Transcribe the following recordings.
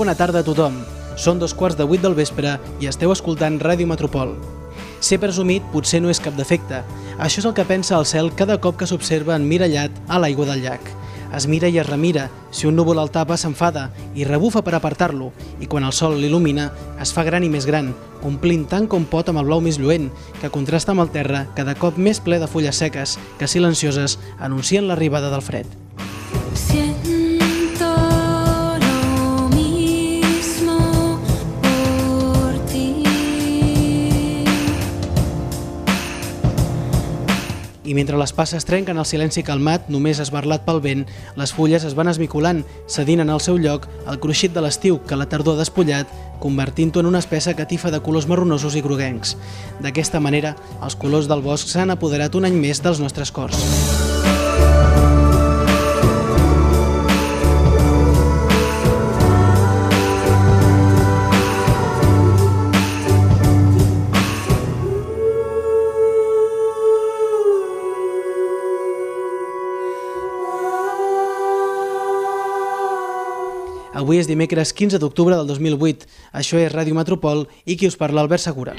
bona tarda a tothom. Són dos quarts de vuit del vespre i esteu escoltant Ràdio Metropol. Ser presumit potser no és cap defecte. Això és el que pensa el cel cada cop que s'observa enmirallat a l'aigua del llac. Es mira i es remira, si un núvol el tapa s'enfada i rebufa per apartar-lo, i quan el sol l'il·lumina es fa gran i més gran, omplint tant com pot amb el blau més lluent, que contrasta amb el terra cada cop més ple de fulles seques que silencioses anuncien l'arribada del fred. I mentre les passes trenquen el silenci calmat, només esbarlat pel vent, les fulles es van esmiculant, cedint en el seu lloc el cruixit de l'estiu que la tardor ha despullat, convertint-ho en una espessa catifa de colors marronosos i groguencs. D'aquesta manera, els colors del bosc s'han apoderat un any més dels nostres cors. Avui és dimecres 15 d'octubre del 2008. Això és Ràdio Metropol i qui us parla Albert Segura.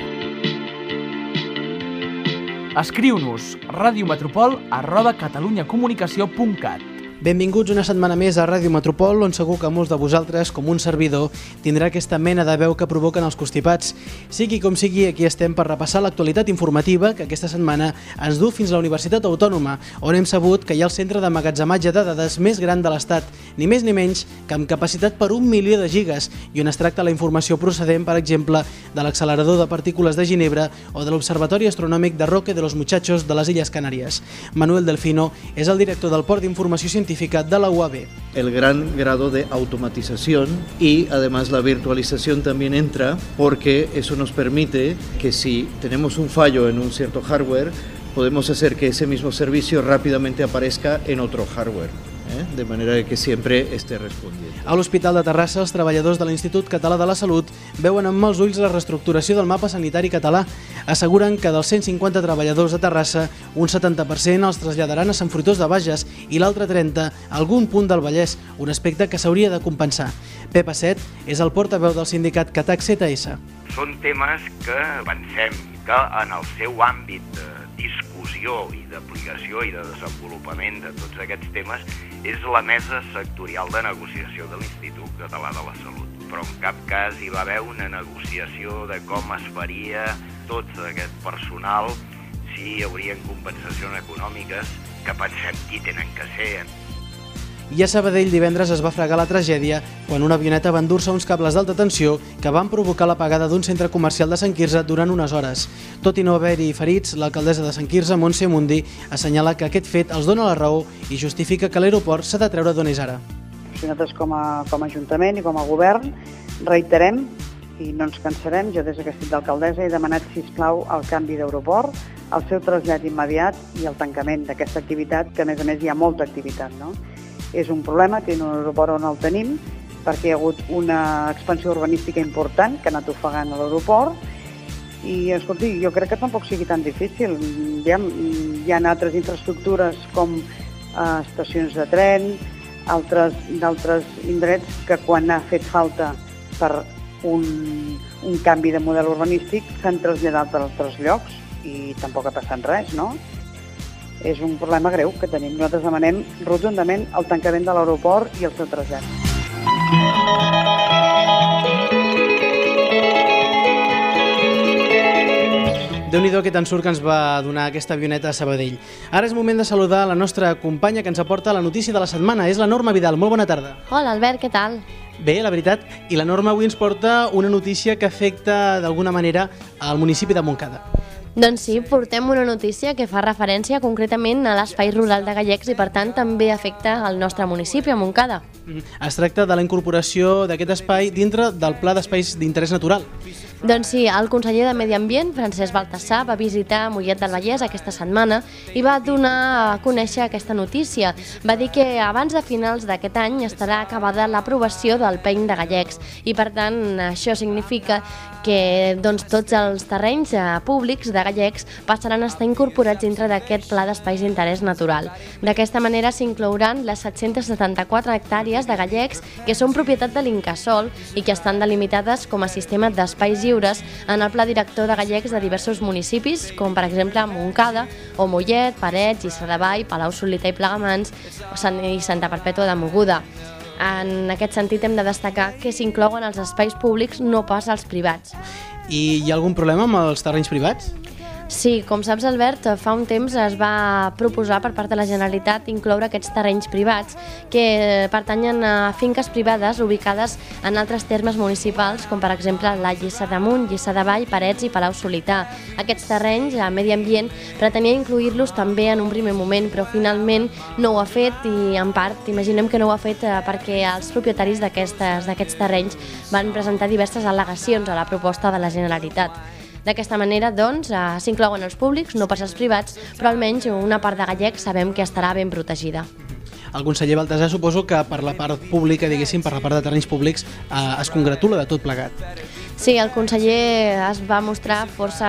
Escriu-nos radiometropol arroba catalunyacomunicació.cat Benvinguts una setmana més a Ràdio Metropol, on segur que molts de vosaltres, com un servidor, tindrà aquesta mena de veu que provoquen els constipats. Sigui com sigui, aquí estem per repassar l'actualitat informativa que aquesta setmana ens du fins a la Universitat Autònoma, on hem sabut que hi ha el centre d'emmagatzematge de dades més gran de l'Estat, ni més ni menys que amb capacitat per un milió de gigas, i on es tracta la informació procedent, per exemple, de l'accelerador de partícules de Ginebra o de l'Observatori Astronòmic de Roque de los Muchachos de les Illes Canàries. Manuel Delfino és el director del Port d'Informació Científica la UAB. el gran grado de automatización y además la virtualización también entra porque eso nos permite que si tenemos un fallo en un cierto hardware, podemos hacer que ese mismo servicio rápidamente aparezca en otro hardware, ¿eh? de manera que siempre esté respondiendo. A l'Hospital de Terrassa, els treballadors de l'Institut Català de la Salut veuen amb mals ulls la reestructuració del mapa sanitari català. Asseguren que dels 150 treballadors de Terrassa, un 70% els traslladaran a Sant Fruitós de Bages i l'altre 30 a algun punt del Vallès, un aspecte que s'hauria de compensar. Pep Asset és el portaveu del sindicat Catac ZS. són temes que pensem que en el seu àmbit de discussió i d'aplicació i de desenvolupament de tots aquests temes és la mesa sectorial de negociació de l'Institut Català de la Salut. Però en cap cas hi va haver una negociació de com es faria tot aquest personal, si hi haurien compensacions econòmiques, que pensem qui tenen que ser, I a Sabadell divendres es va fregar la tragèdia quan una avioneta va endur-se uns cables d'alta tensió que van provocar l'apagada d'un centre comercial de Sant Quirze durant unes hores. Tot i no haver-hi ferits, l'alcaldessa de Sant Quirze, Montse Mundi, assenyala que aquest fet els dona la raó i justifica que l'aeroport s'ha de treure d'on és ara. Si nosaltres com a, com a Ajuntament i com a Govern reiterem i no ens cansarem, jo des que estic d'alcaldessa he demanat, si plau el canvi d'aeroport, el seu trasllat immediat i el tancament d'aquesta activitat, que a més a més hi ha molta activitat. No? És un problema, tenim un aeroport on el tenim, perquè hi ha hagut una expansió urbanística important que ha anat ofegant a l'aeroport, i escolti, jo crec que tampoc sigui tan difícil. Hi ha, hi ha altres infraestructures com eh, estacions de tren, altres d'altres indrets que quan ha fet falta per un, un canvi de model urbanístic s'han traslladat a altres llocs i tampoc ha passat res, no? És un problema greu que tenim. Nosaltres demanem rotundament el tancament de l'aeroport i el seu trasllat. déu nhi aquest ensurt que ens va donar aquesta avioneta a Sabadell. Ara és moment de saludar la nostra companya que ens aporta la notícia de la setmana. És la Norma Vidal. Molt bona tarda. Hola Albert, què tal? Bé, la veritat, i la Norma avui ens porta una notícia que afecta d'alguna manera al municipi de Montcada. Doncs sí, portem una notícia que fa referència concretament a l'espai rural de Gallecs i per tant també afecta el nostre municipi, a Montcada. Mhm. Es tracta de la incorporació d'aquest espai dintre del Pla d'Espais d'Interès Natural. Doncs sí, el conseller de Medi Ambient, Francesc Baltasar, va visitar Mollet del Vallès aquesta setmana i va donar a conèixer aquesta notícia. Va dir que abans de finals d'aquest any estarà acabada l'aprovació del PEIN de Gallecs i per tant això significa que doncs, tots els terrenys eh, públics de Gallecs passaran a estar incorporats dintre d'aquest pla d'espais d'interès natural. D'aquesta manera s'inclouran les 774 hectàrees de gallecs que són propietat de l'Incasol i que estan delimitades com a sistema d'espais lliures en el pla director de gallecs de diversos municipis, com per exemple Montcada o Mollet, Parets, de Vall, Palau Solità i Plegamans i Santa Perpètua de Moguda. En aquest sentit hem de destacar que s'inclouen els espais públics, no pas els privats. I hi ha algun problema amb els terrenys privats? Sí, com saps, Albert, fa un temps es va proposar per part de la Generalitat incloure aquests terrenys privats que pertanyen a finques privades ubicades en altres termes municipals, com per exemple la Lliçà d'Amunt, Lliçà de Vall, Parets i Palau Solità. Aquests terrenys, a Medi Ambient, pretenia incluir-los també en un primer moment, però finalment no ho ha fet i, en part, imaginem que no ho ha fet eh, perquè els propietaris d'aquests terrenys van presentar diverses al·legacions a la proposta de la Generalitat. D'aquesta manera, doncs, eh, s'inclouen els públics, no pas els privats, però almenys una part de gallecs sabem que estarà ben protegida. El conseller Baltasar suposo que per la part pública, diguéssim, per la part de terrenys públics, eh, es congratula de tot plegat. Sí, el conseller es va mostrar força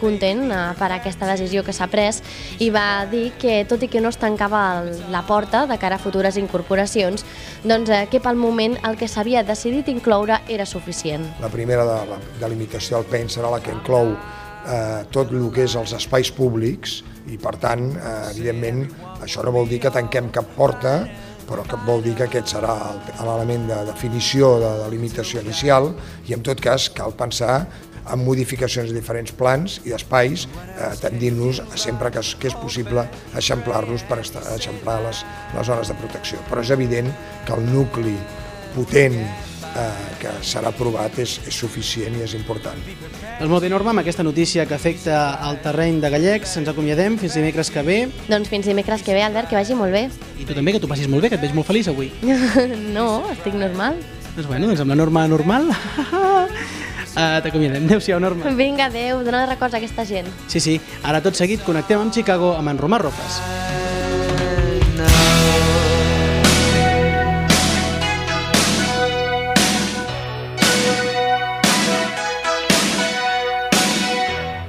content eh, per aquesta decisió que s'ha pres i va dir que, tot i que no es tancava la porta de cara a futures incorporacions, doncs eh, que pel moment el que s'havia decidit incloure era suficient. La primera de la delimitació del PEN serà la que inclou eh, tot el que és els espais públics i per tant, eh, evidentment, això no vol dir que tanquem cap porta, però que vol dir que aquest serà el- l'element de definició de delimitació inicial i en tot cas cal pensar en modificacions de diferents plans i d'espais, eh, tendint-nos sempre que és, que és possible eixamplar-los per eixamplar les, les zones de protecció. Però és evident que el nucli potent que serà aprovat és, és suficient i és important. Doncs molt bé, Norma, amb aquesta notícia que afecta el terreny de gallecs, ens acomiadem fins dimecres que ve. Doncs fins dimecres que ve, Albert, que vagi molt bé. I tu també, que t'ho passis molt bé, que et veig molt feliç avui. no, estic normal. Doncs bueno, doncs amb la Norma normal. uh, T'acomiadem. Adéu-siau, Norma. Vinga, adeu, dona records a aquesta gent. Sí, sí. Ara tot seguit connectem amb Chicago amb en Romà Rojas.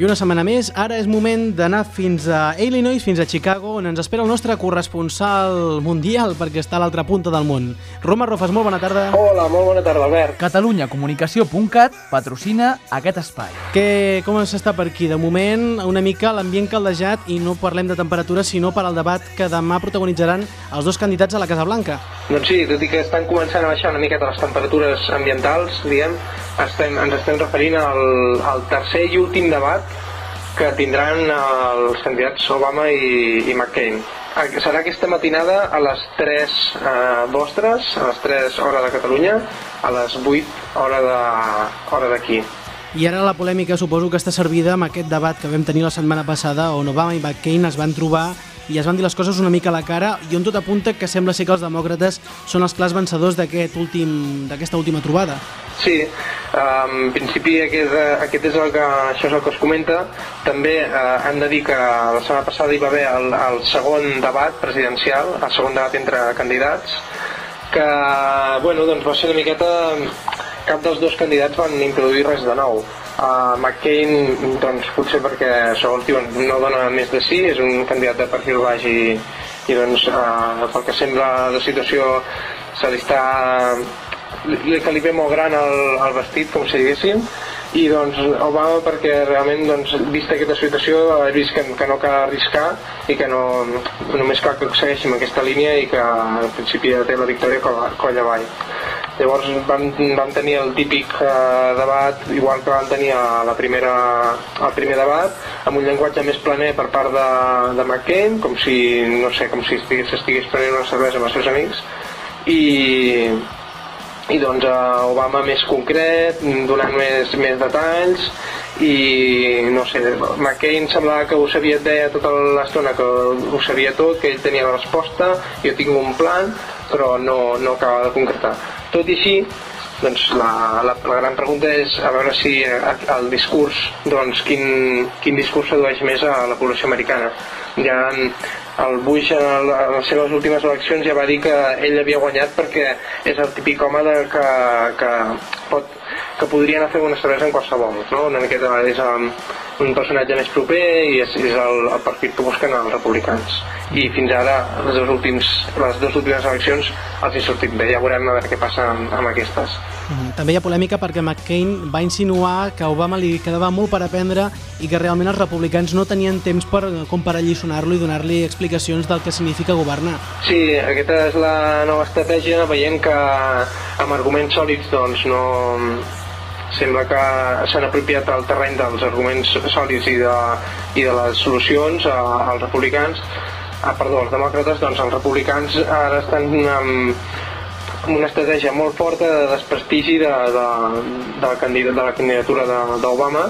I una setmana més, ara és moment d'anar fins a Illinois, fins a Chicago, on ens espera el nostre corresponsal mundial, perquè està a l'altra punta del món. Roma Rofes, molt bona tarda. Hola, molt bona tarda, Albert. catalunyacomunicació.cat patrocina aquest espai. Que, com s'està per aquí? De moment, una mica l'ambient caldejat i no parlem de temperatura, sinó per al debat que demà protagonitzaran els dos candidats a la Casa Blanca. Doncs sí, tot i que estan començant a baixar una miqueta les temperatures ambientals, diguem, estem, ens estem referint al, al tercer i últim debat que tindran els candidats Obama i, i McCain. Ah, Serà aquesta matinada a les 3 eh, vostres, a les 3 hora de Catalunya, a les 8 hora d'aquí. I ara la polèmica suposo que està servida amb aquest debat que vam tenir la setmana passada on Obama i McCain es van trobar i es van dir les coses una mica a la cara i on tot apunta que sembla ser que els demòcrates són els clars vencedors d'aquest últim d'aquesta última trobada. Sí, en principi aquest, aquest és el que, això és el que es comenta. També eh, hem de dir que la setmana passada hi va haver el, el segon debat presidencial, el segon debat entre candidats, que bueno, doncs va ser una miqueta... Cap dels dos candidats van introduir res de nou. Uh, McCain, doncs, potser perquè, segons diuen, no dona més de sí, és un candidat de perfil baix i, i doncs, uh, pel que sembla la situació se li està li, que li ve molt gran el, el vestit, com si diguéssim, i doncs Obama perquè realment doncs, vista aquesta situació ha vist que, que no cal arriscar i que no, només cal que segueixi aquesta línia i que en principi ja té la victòria colla avall. Llavors vam, vam tenir el típic eh, debat, igual que vam tenir a la primera, al primer debat, amb un llenguatge més planer per part de, de McCain, com si, no sé, com si estigués, estigués prenent una cervesa amb els seus amics, i, i doncs eh, Obama més concret, donant més, més detalls i no sé, McCain semblava que ho sabia, deia tota l'estona que ho sabia tot, que ell tenia la resposta, jo tinc un plan, però no, no acaba de concretar. Tot i així, doncs la, la, la gran pregunta és a veure si el discurs, doncs quin, quin discurs sedueix més a la població americana. Ja el Bush en, el, en les seves últimes eleccions ja va dir que ell havia guanyat perquè és el típic home de, que, que pot que podria anar a fer una cervesa en qualsevol, no? Una miqueta és um, un personatge més proper i és, és el, el perfil que busquen els republicans. I fins ara, les dues, últims, les dues últimes eleccions els hi sortit bé, ja veurem a veure què passa amb, amb aquestes. També hi ha polèmica perquè McCain va insinuar que Obama li quedava molt per aprendre i que realment els republicans no tenien temps per, com per alliçonar-lo i donar-li explicacions del que significa governar. Sí, aquesta és la nova estratègia, veient que amb arguments sòlids doncs no sembla que s'han apropiat el terreny dels arguments sòlids i de, i de les solucions a, als republicans ah, perdó, als demòcrates, doncs els republicans ara estan amb, amb una estratègia molt forta de desprestigi de, de, de, la, candidat, de la candidatura de- d'Obama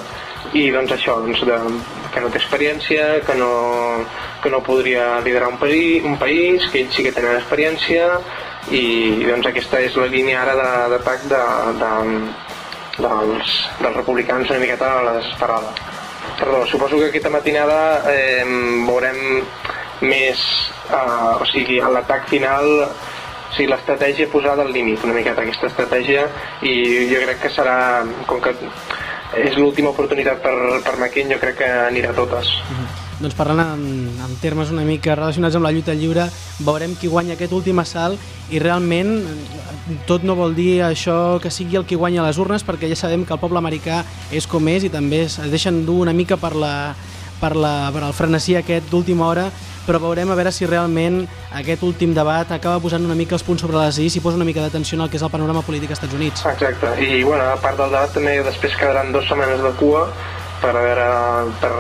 i doncs això, doncs de, que no té experiència, que no, que no podria liderar un, país, un país, que ells sí que tenen experiència i doncs aquesta és la línia ara de- d'atac de, de, dels, dels republicans una miqueta a la desesperada. Perdó, suposo que aquesta matinada eh, veurem més, eh, o sigui, l'atac final o sigui, l'estratègia posada al límit, una miqueta aquesta estratègia, i jo crec que serà, com que és l'última oportunitat per, per McCain, jo crec que anirà a totes. Doncs parlant en, en termes una mica relacionats amb la lluita lliure, veurem qui guanya aquest últim assalt i realment tot no vol dir això que sigui el qui guanya les urnes perquè ja sabem que el poble americà és com és i també es deixen dur una mica per, la, per, la, per el frenesí aquest d'última hora però veurem a veure si realment aquest últim debat acaba posant una mica els punts sobre les is i posa una mica d'atenció al que és el panorama polític als Estats Units. Exacte, i bueno, a part del debat també després quedaran dues setmanes de cua per a veure, per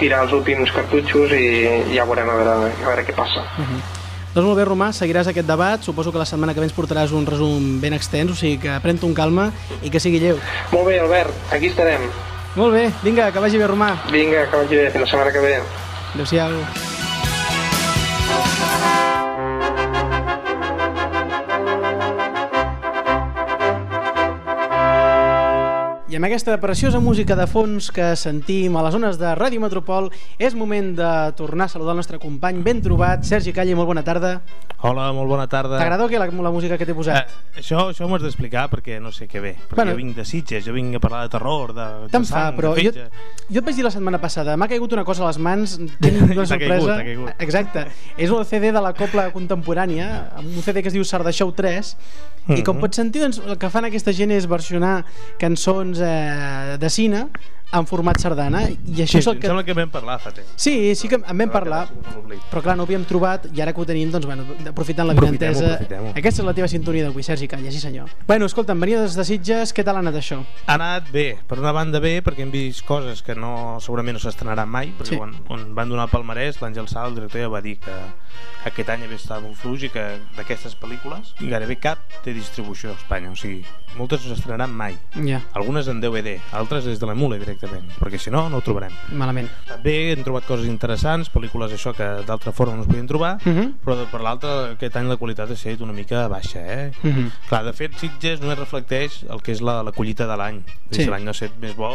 tirar els últims cartutxos i ja veurem a veure, a veure què passa. Doncs molt bé, Romà, seguiràs aquest debat. Suposo que la setmana que ve ens portaràs un resum ben extens, o sigui que pren-te un calma i que sigui lleu. Molt bé, Albert, aquí estarem. Molt bé, vinga, que vagi bé, Romà. Vinga, que vagi bé, fins la setmana que ve. Adéu-siau. I amb aquesta preciosa música de fons que sentim a les zones de Ràdio Metropol és moment de tornar a saludar el nostre company ben trobat, Sergi Calle, molt bona tarda. Hola, molt bona tarda. T'agrada o què la, la música que t'he posat? Eh, això això m'ho has d'explicar perquè no sé què ve. Perquè Bueno. jo vinc de Sitges, jo vinc a parlar de terror, de, de Te'n fa, sang, però de jo, fetge. jo et vaig dir la setmana passada, m'ha caigut una cosa a les mans, tinc una sorpresa. caigut, caigut. Exacte. És un CD de la Copla Contemporània, un CD que es diu Sarda Show 3, i com Mhm. pots sentir, doncs, el que fan aquesta gent és versionar cançons eh, de cine en format sardana, i això Sí, és el em que... sembla que vam parlar fa temps. Sí, sí que en vam parlar, però clar, no ho havíem trobat i ara que ho tenim, doncs, bueno, aprofitant la vinentesa... Aquesta és la teva sintonia d'avui, Sergi Calla, sí senyor. Bueno, escolta'm, venia des de Sitges, què tal ha anat això? Ha anat bé, per una banda bé, perquè hem vist coses que no, segurament no s'estrenaran mai, perquè Sí. quan, quan van donar el palmarès, l'Àngel Sala, el director, ja va dir que aquest any havia estat molt fluix i que d'aquestes pel·lícules gairebé cap té distribució a Espanya, o sigui, moltes no s'estrenaran mai. Ja, Algunes en DVD, altres des de la mula directament, perquè si no, no ho trobarem. malament. També hem trobat coses interessants, pel·lícules això que d'altra forma no es podien trobar, Uh -huh. però per l'altre aquest any la qualitat ha estat una mica baixa, eh? Uh -huh. Clar, de fet, Sitges només reflecteix el que és la, la collita de l'any. Sí. Si l'any no ha estat més bo,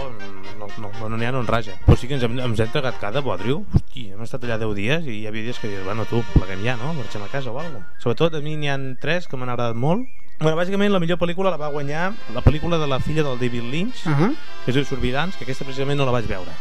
no n'hi no, no, n'hi ha, no en raja. Però sí que ens hem, ens hem entregat cada bodriu. Hosti, hem estat allà 10 dies i hi havia dies que dius, bueno, tu, pleguem ja, no? Marxem a casa o alguna cosa. Sobretot a mi n'hi han tres que m'han agradat molt. Bueno, bàsicament la millor pel·lícula la va guanyar la pel·lícula de la filla del David Lynch, Uh -huh. que es diu que aquesta precisament no la vaig veure.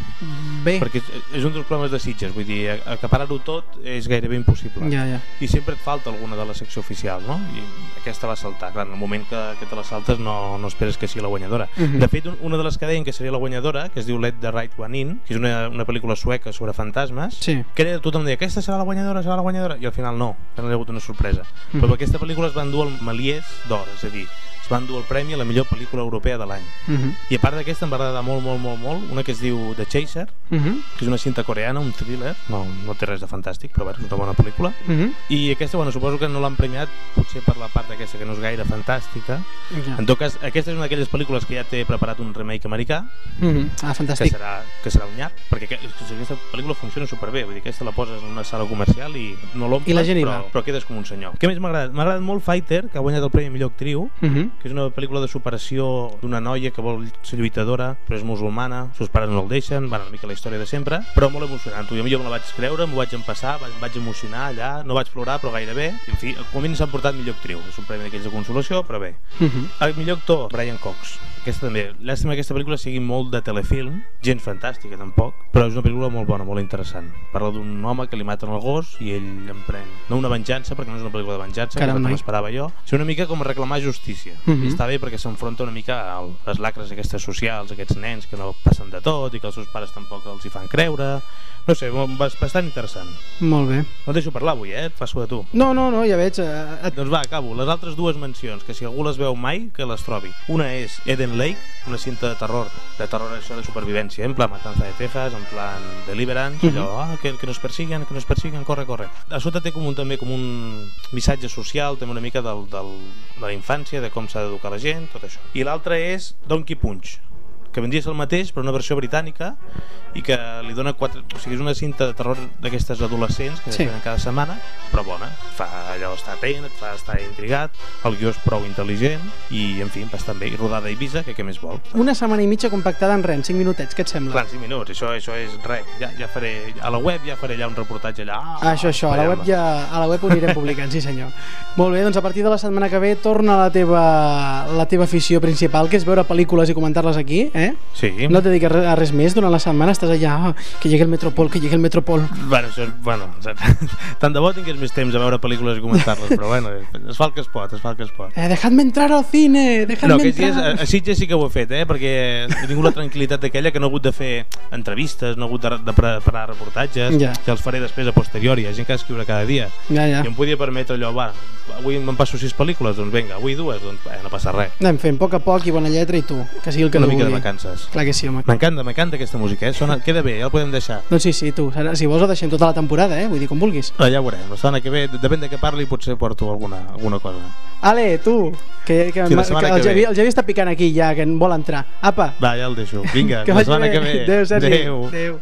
Bé, Perquè és, és un dels problemes de Sitges, vull dir, acaparar-ho tot és gairebé impossible. ja, ja. I sempre et falta alguna de la secció oficial, no? I aquesta va saltar. Clar, en el moment que, que te la saltes no, no esperes que sigui la guanyadora. Mhm. De fet, un- una de les que deien que seria la guanyadora, que es diu Let the Right One In, que és una, una pel·lícula sueca sobre fantasmes, Sí. que era, tothom deia, aquesta serà la guanyadora, serà la guanyadora, i al final no, al final hi ha hagut una sorpresa. Mhm. Però per aquesta pel·lícula es van dur el Melies d'or, és a dir, van dur el premi a la millor pel·lícula europea de l'any. Uh -huh. I a part d'aquesta em va agradar molt, molt, molt, molt, una que es diu The Chaser, Uh -huh. que és una cinta coreana, un thriller, no, no té res de fantàstic, però és una bona pel·lícula. Uh -huh. I aquesta, bueno, suposo que no l'han premiat potser per la part aquesta que no és gaire fantàstica. Ja. En tot cas, aquesta és una d'aquelles pel·lícules que ja té preparat un remake americà, Uh -huh. Ah, que fantàstic. serà, que serà un nyap, perquè que, que aquesta pel·lícula funciona superbé, vull dir, aquesta la poses en una sala comercial i no l'omples, però, va. però quedes com un senyor. Què més m'ha agradat? M'ha agradat molt Fighter, que ha guanyat el Premi Millor Actriu, Uh -huh. Que és una pel·lícula de superació d'una noia que vol ser lluitadora, però és musulmana, els seus pares no el deixen, bueno, una mica la història de sempre, però molt emocionant. Tu, jo me la vaig creure, m'ho vaig empassar, em vaig emocionar allà, no vaig plorar, però gairebé. I, en fi, com a mínim s'han portat millor actriu. És un premi d'aquells de consolació, però bé. Uh -huh. El millor actor, Brian Cox. Aquesta també. Llàstima que aquesta pel·lícula sigui molt de telefilm, gens fantàstica tampoc, però és una pel·lícula molt bona, molt interessant. Parla d'un home que li maten el gos i ell emprèn, no una venjança, perquè no és una pel·lícula de venjança, Caram, que noi. m'esperava jo, sinó una mica com reclamar justícia. Mhm. I està bé perquè s'enfronta una mica a les lacres aquestes socials, aquests nens que no passen de tot i que els seus pares tampoc els hi fan creure. No sé, bas- bastant interessant. Molt bé. No et deixo parlar avui, eh? Et passo a tu. No, no, no, ja veig. Eh, et... Doncs va, acabo. Les altres dues mencions, que si algú les veu mai, que les trobi. Una és Eden Lake, una cinta de terror, de terror això de supervivència, en plan Matanza de Texas, en plan Deliverance, Mhm. allò, ah, que, que nos persiguen, que nos persiguen, corre, corre. A sota té com un, també com un missatge social, també una mica del, del, de la infància, de com s'ha d'educar la gent, tot això. I l'altra és Donkey Punch, que vendria ser el mateix però una versió britànica i que li dona quatre... O sigui, és una cinta de terror d'aquestes adolescents que Sí. tenen cada setmana, però bona. Fa allò estar atent, et fa estar intrigat, el guió és prou intel·ligent i, en fi, bastant bé. I rodada a Ibiza, que què més vol? Una setmana i mitja compactada en res, en 5 minutets, què et sembla? Clar, 5 minuts, això, això és res. Ja, ja faré, a la web ja faré allà un reportatge allà. Ah, això, això, a la web ja a la web ho anirem publicant, sí senyor. Molt bé, doncs a partir de la setmana que ve torna la teva, la teva afició principal, que és veure pel·lícules i comentar-les aquí, eh? Sí. No et dediques a res més durant la setmana, estàs allà, ah, que llegue el Metropol, que llegue el Metropol. Bueno, això és, bueno, tant de bo tingués més temps a veure pel·lícules i comentar-les, però bueno, es fa el que es pot, es fa el que es pot. Eh, dejadme entrar al cine, dejadme No, dies, entrar. a, a Sitges sí que ho he fet, eh? perquè he tingut la tranquil·litat d'aquella que no he hagut de fer entrevistes, no he hagut de, de preparar reportatges, Ja. que els faré després a posteriori, hi ha gent que ha d'escriure cada dia. Ja, ja. I em podia permetre allò, va, avui me'n passo sis pel·lícules, doncs vinga, avui dues, doncs eh, no passa res. Anem fent poc a poc i bona lletra i tu, que sigui el que Una tu mica de vacances. Clar que sí, home. M'encanta, m'encanta aquesta música, eh? Sona, queda bé, ja el podem deixar. Doncs sí, sí, tu, si vols ho deixem tota la temporada, eh? Vull dir, com vulguis. Ah, ja ho veurem, la setmana que ve, depèn de què parli, potser porto alguna, alguna cosa. Ale, tu, que, que, Sí, la que, el, que ve. Javi, el Javi està picant aquí ja, que en vol entrar. Apa, Va, ja el deixo. Vinga, que la setmana que ve. Adéu, Sergi. Adéu. Adéu.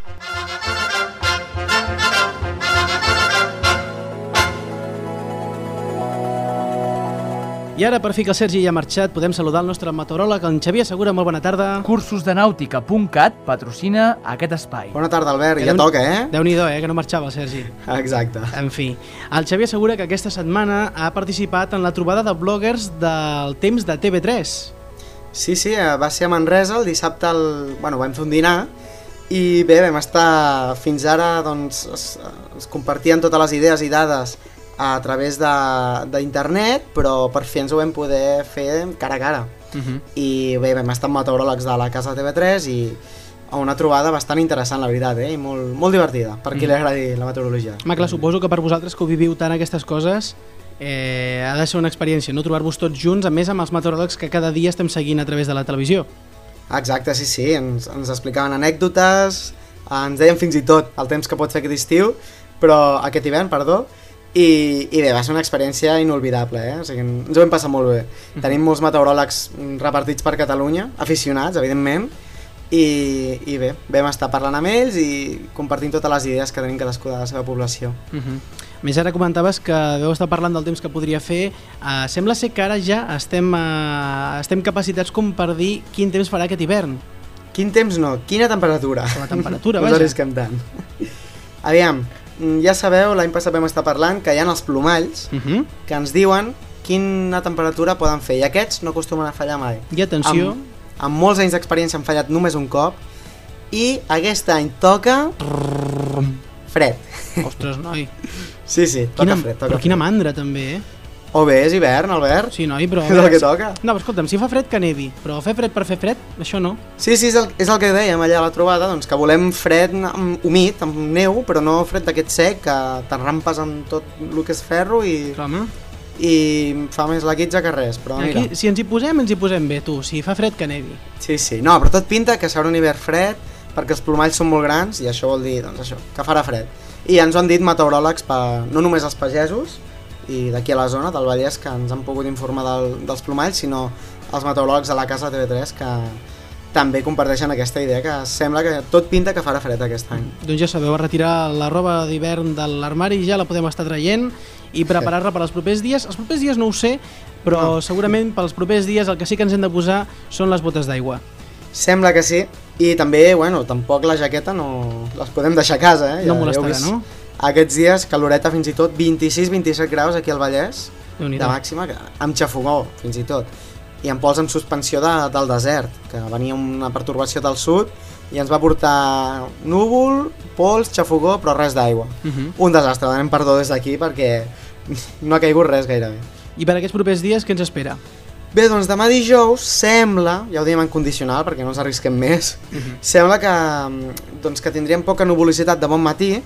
I ara, per fi que el Sergi ja ha marxat, podem saludar el nostre meteoròleg, en Xavier Segura. Molt bona tarda. Cursosdenàutica.cat patrocina aquest espai. Bona tarda, Albert. Que Ja toca, eh? Déu-n'hi-do, eh, que no marxava el Sergi. Exacte. En fi, el Xavier assegura que aquesta setmana ha participat en la trobada de bloggers del temps de TV3. Sí, sí, eh, va ser a Manresa el dissabte, el... bueno, vam fer un dinar i bé, vam estar fins ara, doncs, es, es compartien totes les idees i dades a través de- d'internet, però per fi ens ho vam poder fer cara a cara. Uh -huh. I bé, vam estar amb meteoròlegs de la casa TV3 i a una trobada bastant interessant, la veritat, eh? i molt, molt divertida, per qui Mhm. li agradi la meteorologia. Home, clar, suposo que per vosaltres que ho viviu tant aquestes coses eh, ha de ser una experiència, no trobar-vos tots junts, a més amb els meteoròlegs que cada dia estem seguint a través de la televisió. Exacte, sí, sí, ens, ens explicaven anècdotes, ens deien fins i tot el temps que pot fer aquest estiu, però aquest hivern, perdó, i, i bé, va ser una experiència inolvidable, eh? o sigui, ens ho vam passar molt bé. Tenim molts meteoròlegs mm, repartits per Catalunya, aficionats, evidentment, i, i bé, vam estar parlant amb ells i compartint totes les idees que tenim cadascú de la seva població. Uh -huh. Més ara comentaves que veu estar parlant del temps que podria fer. Uh, sembla ser que ara ja estem, uh, estem capacitats com per dir quin temps farà aquest hivern. Quin temps no, quina temperatura. La temperatura, no vaja. arrisquem tant. Aviam, mm, ja sabeu, l'any passat vam estar parlant que hi ha els plomalls Uh -huh. que ens diuen quina temperatura poden fer i aquests no acostumen a fallar mai. I atenció, Amb, amb molts anys d'experiència han fallat només un cop i aquest any toca fred. ostres, noi. Sí, sí, toca Quina, fred. Toca però quina fred. mandra, també, eh? O bé és hivern, Albert. Sí, noi, però... És el que toca. No, però escolta'm, si fa fred que nevi, però fer fred per fer fred, això no. Sí, sí, és el, és el que dèiem allà a la trobada, doncs que volem fred amb, humit, amb neu, però no fred d'aquest sec, que t'enrampes amb tot el que és ferro i, Clar, home. i fa més la guitza que res, però mira. Aquí, si ens hi posem, ens hi posem bé, tu. Si fa fred, que nevi. Sí, sí, no, però tot pinta que serà un hivern fred, perquè els plomalls són molt grans i això vol dir, doncs això, que farà fred. I ja ens ho han dit meteoròlegs, per, no només els pagesos, i d'aquí a la zona del Vallès que ens han pogut informar del, dels plomalls, sinó els meteoròlegs de la casa TV3 que també comparteixen aquesta idea que sembla que tot pinta que farà fred aquest any. Doncs ja sabeu, a retirar la roba d'hivern de l'armari ja la podem estar traient i preparar-la per als propers dies. Els propers dies no ho sé, però No. segurament pels propers dies el que sí que ens hem de posar són les botes d'aigua. Sembla que sí, i també, bueno, tampoc la jaqueta no les podem deixar a casa, eh? No heu molestarà, vist no? Aquests dies, caloreta fins i tot, 26-27 graus aquí al Vallès, de màxima, que- amb xafogó, fins i tot. i en pols en suspensió de, del desert, que venia una pertorbació del sud i ens va portar núvol, pols, xafogó, però res d'aigua. Uh -huh. Un desastre, demanem perdó des d'aquí perquè no ha caigut res gairebé. I per aquests propers dies què ens espera? Bé, doncs demà dijous sembla, ja ho diem en condicional perquè no ens arrisquem més, uh -huh. sembla que, doncs, que tindríem poca nuvolositat de bon matí,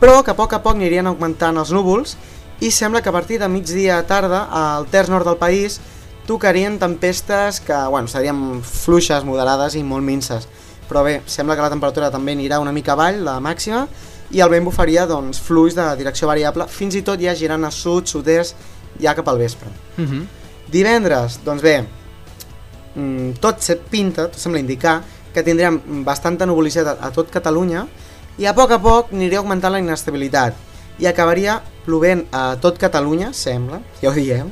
però que a poc a poc anirien augmentant els núvols i sembla que a partir de migdia a tarda al terç nord del país tocarien tempestes que bueno, serien fluixes, moderades i molt minces. Però bé, sembla que la temperatura també anirà una mica avall, la màxima, i el vent bufaria doncs, fluix de direcció variable, fins i tot ja girant a sud, sud-est, ja cap al vespre. Uh -huh. Divendres, doncs bé, mm, tot se pinta, tot sembla indicar que tindrem bastanta nuvolicitat a tot Catalunya i a poc a poc aniria augmentant la inestabilitat i acabaria plovent a tot Catalunya, sembla, ja ho diem,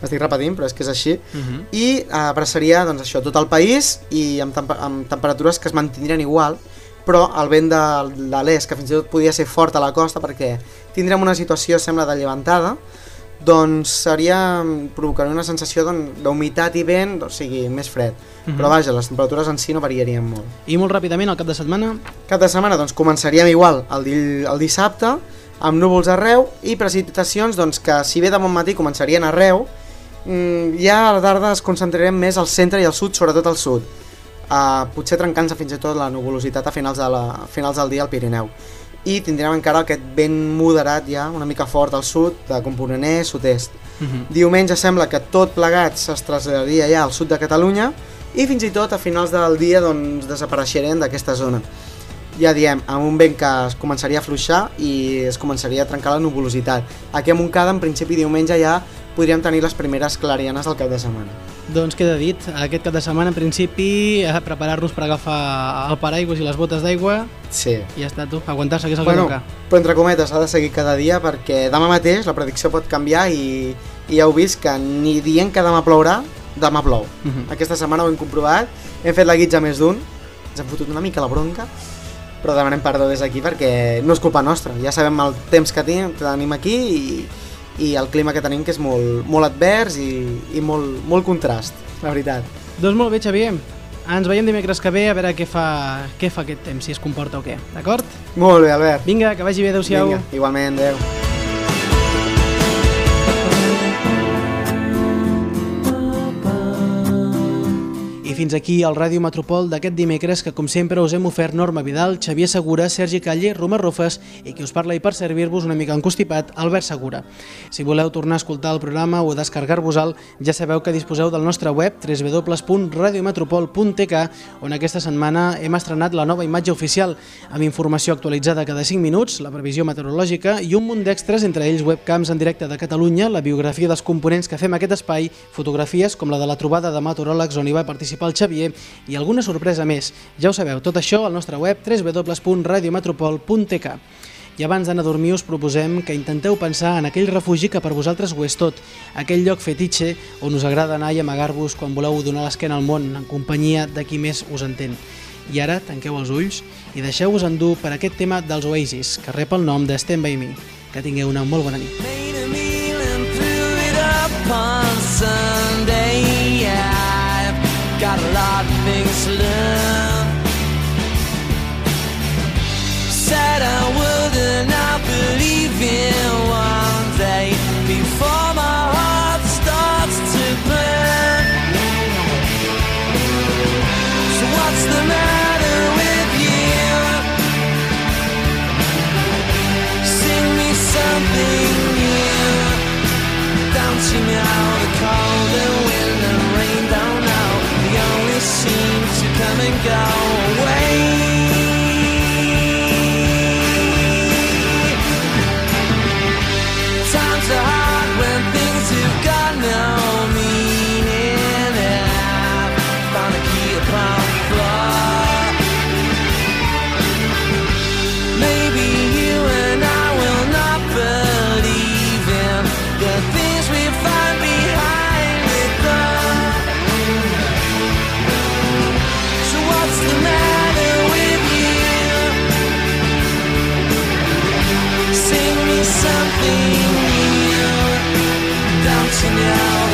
m'estic repetint, però és que és així, Uh -huh. i abraçaria doncs, això, tot el país i amb, temp amb temperatures que es mantindrien igual, però el vent de, de l'est, que fins i tot podia ser fort a la costa perquè tindrem una situació, sembla, de llevantada, doncs seria, provocaria una sensació doncs, d'humitat i vent, o sigui, més fred. Mhm. Però vaja, les temperatures en si no variarien molt. I molt ràpidament, al cap de setmana, Cap de setmana doncs, començaríem igual el, di el dissabte, amb núvols arreu i precipitacions doncs, que si bé de bon matí començarien arreu, mm, ja a la tarda es concentrarem més al centre i al sud, sobretot al sud. Uh, potser trencant-se fins i tot la nuvolositat a finals, de la, a finals del dia al Pirineu. I tindrem encara aquest vent moderat ja, una mica fort al sud, de component est, sud-est. uh -huh. Diumenge sembla que tot plegat es traslladaria ja al sud de Catalunya i fins i tot a finals del dia doncs, desapareixerien d'aquesta zona. Ja diem, amb un vent que es començaria a fluixar i es començaria a trencar la nuvolositat. Aquí a Montcada, en principi diumenge ja podríem tenir les primeres clarianes del cap de setmana. Doncs queda dit, aquest cap de setmana, en principi, a preparar-nos per agafar el paraigües i les botes d'aigua, Sí. i ja està, tu, aguantar-se, que és el Bueno, que toca. però entre cometes s'ha de seguir cada dia perquè demà mateix la predicció pot canviar i, i ja heu vist que ni dient que demà plourà, demà plou. Uh -huh. Aquesta setmana ho hem comprovat, hem fet la guitza més d'un, ens hem fotut una mica la bronca, però demanem perdó des d'aquí perquè no és culpa nostra, ja sabem el temps que tenim, tenim aquí i, i el clima que tenim que és molt, molt advers i, i molt, molt contrast, la veritat. Doncs molt bé, Xavier. Ens veiem dimecres que ve a veure què fa, què fa aquest temps, si es comporta o què, d'acord? Molt bé, Albert. Vinga, que vagi bé, adeu-siau. Vinga, igualment, adeu. Fins aquí el Ràdio Metropol d'aquest dimecres que, com sempre, us hem ofert Norma Vidal, Xavier Segura, Sergi Calle, Roma Rufes i qui us parla i per servir-vos una mica encostipat, Albert Segura. Si voleu tornar a escoltar el programa o descarregar-vos-el, ja sabeu que disposeu del nostre web www.radiometropol.tk on aquesta setmana hem estrenat la nova imatge oficial amb informació actualitzada cada 5 minuts, la previsió meteorològica i un munt d'extras, entre ells webcams en directe de Catalunya, la biografia dels components que fem aquest espai, fotografies com la de la trobada de meteoròlegs on hi va participar el Xavier i alguna sorpresa més. Ja ho sabeu, tot això al nostre web www.radiometropol.tk. I abans d'anar a dormir us proposem que intenteu pensar en aquell refugi que per vosaltres ho és tot, aquell lloc fetitxe on us agrada anar i amagar-vos quan voleu donar l'esquena al món en companyia de qui més us entén. I ara tanqueu els ulls i deixeu-vos endur per aquest tema dels Oasis, que rep el nom de Stand By Me. Que tingueu una molt bona nit. Made a meal and blew it up on Sunday. Got a lot of things to learn. Said I would and I believe in one something new. You know